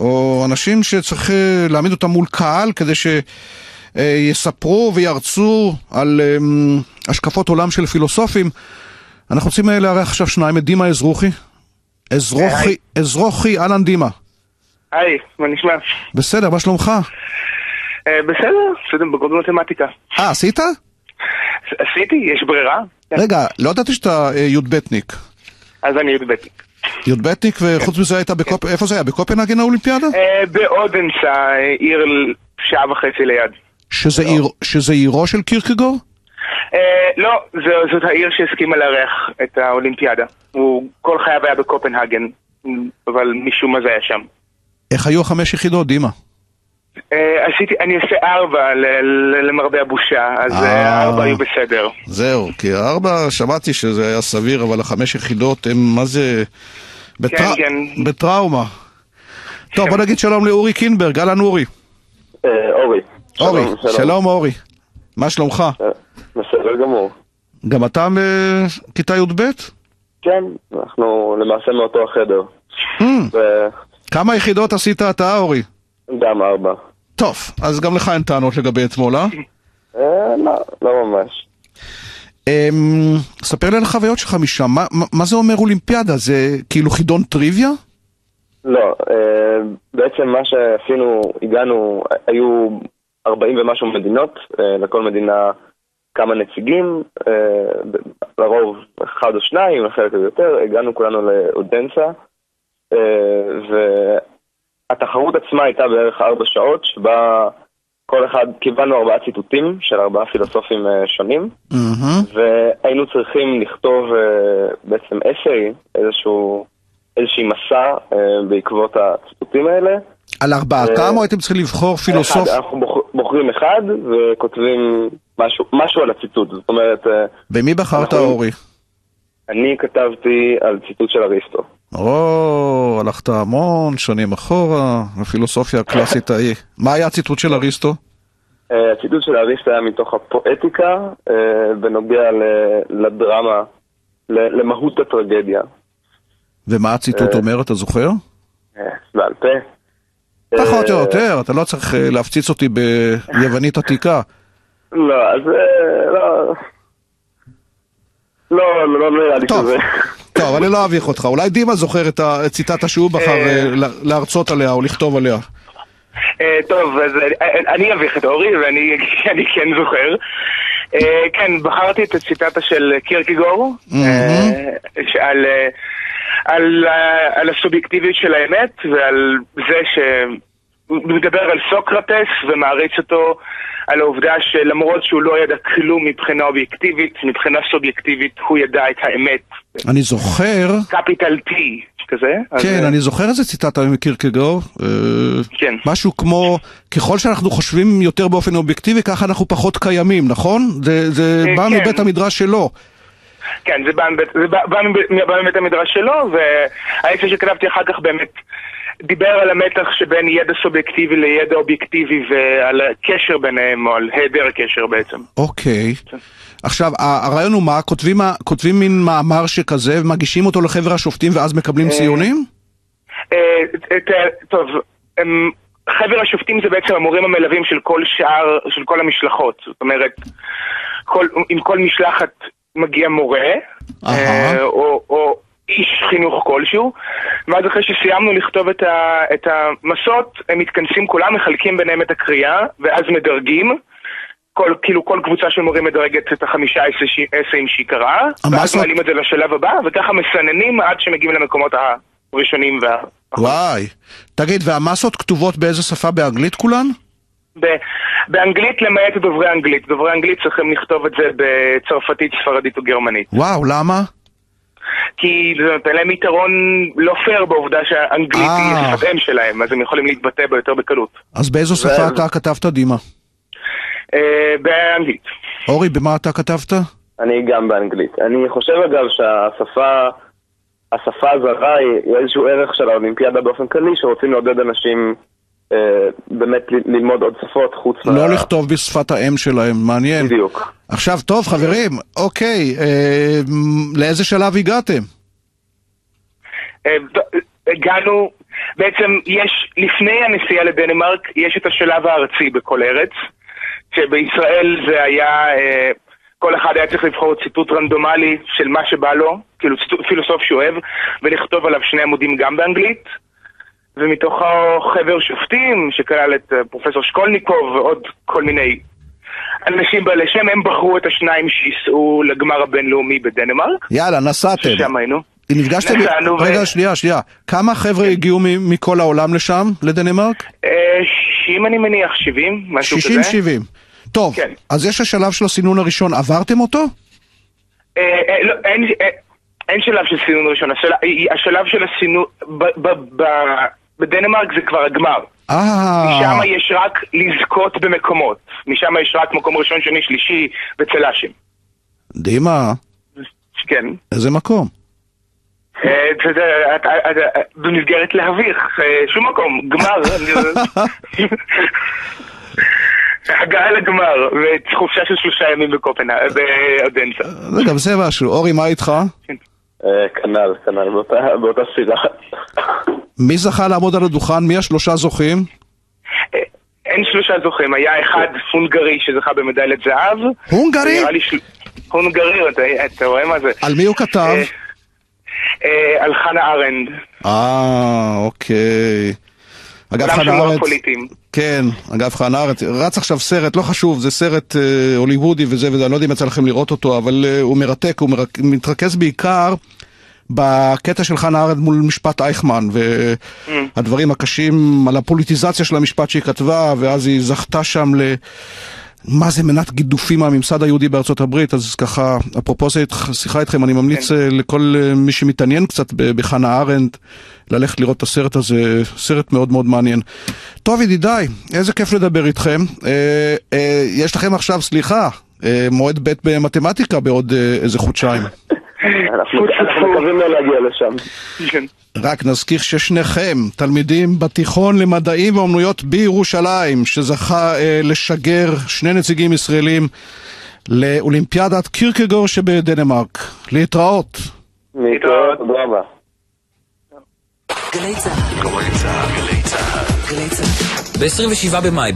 או אנשים שצריך אה, להעמיד אותם מול קהל כדי שיספרו וירצו על אמ, השקפות עולם של פילוסופים. אנחנו רוצים אה, לארח עכשיו שניים, את דימה אזרוחי. אזרוחי, אזרוחי, אהלן דימה. היי, מה נשמע? בסדר, מה שלומך? אה, בסדר, בסדר, בגרות במתמטיקה. אה, עשית? עשיתי, יש ברירה. רגע, לא ידעתי שאתה אה, י"בניק. אז אני י"ב. י"בניק, וחוץ מזה היית בקופ... איפה זה היה? בקופנהגן האולימפיאדה? אה, באודנסה, עיר שעה וחצי ליד. שזה עיר- שזה עירו של קירקגור? אה, לא, זאת העיר שהסכימה לארח את האולימפיאדה. הוא כל חייו היה בקופנהגן, אבל משום מה זה היה שם. איך היו החמש יחידות, דימה? אה, עשיתי, אני עושה ארבע ל- ל- למרבה הבושה, אז אה. אה, ארבע היו בסדר. זהו, כי הארבע, שמעתי שזה היה סביר, אבל החמש יחידות הם, מה זה... בטרא- כן. בטראומה. טוב, בוא נגיד שלום לאורי קינברג, אהלן אורי. אורי. אורי, שלום אורי. מה שלומך? בסדר גמור. גם אתה מכיתה י"ב? כן, אנחנו למעשה מאותו החדר. כמה יחידות עשית אתה, אורי? וגם ארבע. טוב, אז גם לך אין טענות לגבי אתמול, אה? אה, לא, לא ממש. אמ, ספר לי על החוויות שלך משם, מה- מה- זה אומר אולימפיאדה? זה כאילו חידון טריוויה? לא, אה, בעצם מה שעשינו, הגענו, היו 40 ומשהו מדינות, אה, לכל מדינה כמה נציגים, לרוב אחד או שניים, לחלק הזה יותר, הגענו כולנו לאודנסה, והתחרות עצמה הייתה בערך ארבע שעות, שבה כל אחד, קיבלנו ארבעה ציטוטים של ארבעה פילוסופים אה, שונים. מהמם. והיינו צריכים לכתוב אה, בעצם אסיי, איזשהו, איזושהי מסע אה, בעקבות הציטוטים האלה. על ארבעתם או הייתם צריכים לבחור פילוסוף? אחד, אנחנו בוח, בוחרים אחד וכותבים משהו, משהו על הציטוט. זאת אומרת, במי בחרת אנחנו- אורי? אני כתבתי על ציטוט של אריסטו. או, הלכת המון שנים אחורה, הפילוסופיה הקלאסית ההיא. מה היה הציטוט של אריסטו? אה, הציטוט של אריסטו היה מתוך הפואטיקה אה, בנוגע לדרמה, למהות הטרגדיה. ומה הציטוט אה. אומר, אתה זוכר? בעל פה. פחות או יותר, אתה לא צריך להפציץ אותי ביוונית עתיקה. לא, אז לא... לא, לא, לא נראה לי. שזה... טוב, אני לא אביך אותך. אולי דימה זוכר את הציטטה שהוא בחר אה. אה, ל- להרצות עליה או לכתוב עליה. אה, טוב, אז אה, אני אביך את אורי, ואני אני כן זוכר. אה, כן, בחרתי את הציטטה של אה, אה, על, אה, על הסובייקטיביות של האמת, ועל זה שהוא מדבר על סוקרטס ומעריץ אותו על העובדה שלמרות שהוא לא ידע כלום מבחינה אובייקטיבית, מבחינה סובייקטיבית הוא ידע את האמת. אני זוכר, קפיטל T כזה. אז, כן, אה, אני זוכר איזה ציטטה מקירקגור. אה, כן. משהו כמו, ככל שאנחנו חושבים יותר באופן אובייקטיבי, ככה אנחנו פחות קיימים, נכון? זה זה אה, בא כן. מבית המדרש שלו. כן, זה בא זה בא, בא מבית, בא מבית המדרש שלו, והאקסל שכתבתי אחר כך באמת דיבר על המתח שבין ידע סובייקטיבי לידע אובייקטיבי ועל הקשר ביניהם, או על היעדר הקשר בעצם. אוקיי. עכשיו, ה- הרעיון הוא מה? כותבים כותבים מין מאמר שכזה ומגישים אותו לחבר השופטים ואז מקבלים אה, ציונים? אה, טוב, חבר השופטים זה בעצם המורים המלווים של כל שאר, של כל המשלחות. זאת אומרת, כל, עם כל משלחת מגיע מורה. אה, או, או איש חינוך כלשהו, ואז אחרי שסיימנו לכתוב את, ה, את המסות, הם מתכנסים כולם, מחלקים ביניהם את הקריאה, ואז מדרגים. כל, כאילו כל קבוצה של מורים מדרגת את החמישה אסאים שהיא קראה, ואז מעלים את זה לשלב הבא, וככה מסננים עד שמגיעים למקומות הראשונים וה... וואי. תגיד, והמסות כתובות באיזה שפה? באנגלית כולן? ב- באנגלית למעט דוברי אנגלית. דוברי אנגלית צריכים לכתוב את זה בצרפתית, ספרדית או גרמנית. וואו, למה? כי זה נותן להם יתרון לא פייר בעובדה שהאנגלית היא אה. שפת אם שלהם, אז הם יכולים להתבטא בה יותר בקלות. אז באיזו שפה אתה כתבת, דימה? אה, באנגלית. אורי, במה אתה כתבת? אני גם באנגלית. אני חושב אגב שהשפה, השפה הזרה היא איזשהו ערך של האולימפיאדה באופן כללי, שרוצים לעודד אנשים באמת ל- ללמוד עוד שפות חוץ לא לכתוב בשפת האם שלהם, מעניין. בדיוק. עכשיו, טוב, חברים, אוקיי, אה, לאיזה שלב הגעתם? אה, הגענו, בעצם יש, לפני הנסיעה לדנמרק, יש את השלב הארצי בכל ארץ, שבישראל זה היה, אה, כל אחד היה צריך לבחור ציטוט רנדומלי של מה שבא לו, כאילו פילוסוף שהוא אוהב, ולכתוב עליו שני עמודים גם באנגלית. ומתוכו חבר שופטים, שכלל את אה, פרופסור שקולניקוב ועוד כל מיני אנשים בעלי שם, הם בחרו את השניים שייסעו לגמר הבינלאומי בדנמרק. יאללה, נסעתם. ששם היינו. נפגשתם... נסענו ו- רגע, שנייה, שנייה. כמה חבר'ה הגיעו מ- מכל העולם לשם, לדנמרק? אה, אם אני מניח 70, משהו כזה. 60-70. טוב, כן. אז יש השלב של הסינון הראשון, עברתם אותו? אה, אה, לא, אין, אה, אין שלב של סינון ראשון, השל, אה, השלב של הסינון, ב, ב, ב, בדנמרק זה כבר הגמר. אה, משם יש רק לזכות במקומות. משם יש רק מקום ראשון, שני, שלישי וצל"שים. דימה, כן. איזה מקום? אה, במסגרת להביך, אה, שום מקום, גמר. הגעה לגמר, וחופשה של שלושה ימים בקופנהג, באודנסה. זה גם זה משהו. אורי, מה איתך? אה, כנ"ל, כנ"ל, באותה- באותה סירה. מי זכה לעמוד על הדוכן? מי השלושה זוכים? אה, אין שלושה זוכים, היה אחד הונגרי שזכה במדליית זהב. הונגרי? הונגרי, אתה, רואה מה זה? על מי הוא כתב? אה, אה, על חנה ארנד. אה, אוקיי. אגב, חנה ארץ, פוליטיים. כן, אגב, חנה ארץ, רץ עכשיו סרט, לא חשוב, זה סרט הוליוודי וזה וזה, אני לא יודע אם יצא לכם לראות אותו, אבל הוא מרתק, הוא מתרכז בעיקר בקטע של חנה ארץ מול משפט אייכמן, והדברים הקשים על הפוליטיזציה של המשפט שהיא כתבה, ואז היא זכתה שם ל... מה זה מנת גידופים מהממסד היהודי בארצות הברית, אז ככה, אפרופו שיחה איתכם, אני ממליץ אה, לכל אה, מי שמתעניין קצת בחנה ארנדט, ללכת לראות את הסרט הזה, סרט מאוד מאוד מעניין. טוב ידידיי, איזה כיף לדבר איתכם. אה, אה, יש לכם עכשיו, סליחה, אה, מועד ב' במתמטיקה בעוד אה, איזה חודשיים. אנחנו. מקווים לא להגיע לשם. כן. רק נזכיר ששניכם תלמידים בתיכון למדעים ואומנויות בירושלים, שזכה אה, לשגר שני נציגים ישראלים לאולימפיאדת קירקגור שבדנמרק. להתראות. להתראות, תודה רבה. גלי צה"ל. גלי צה"ל. גלי צה"ל. ב-27 במאי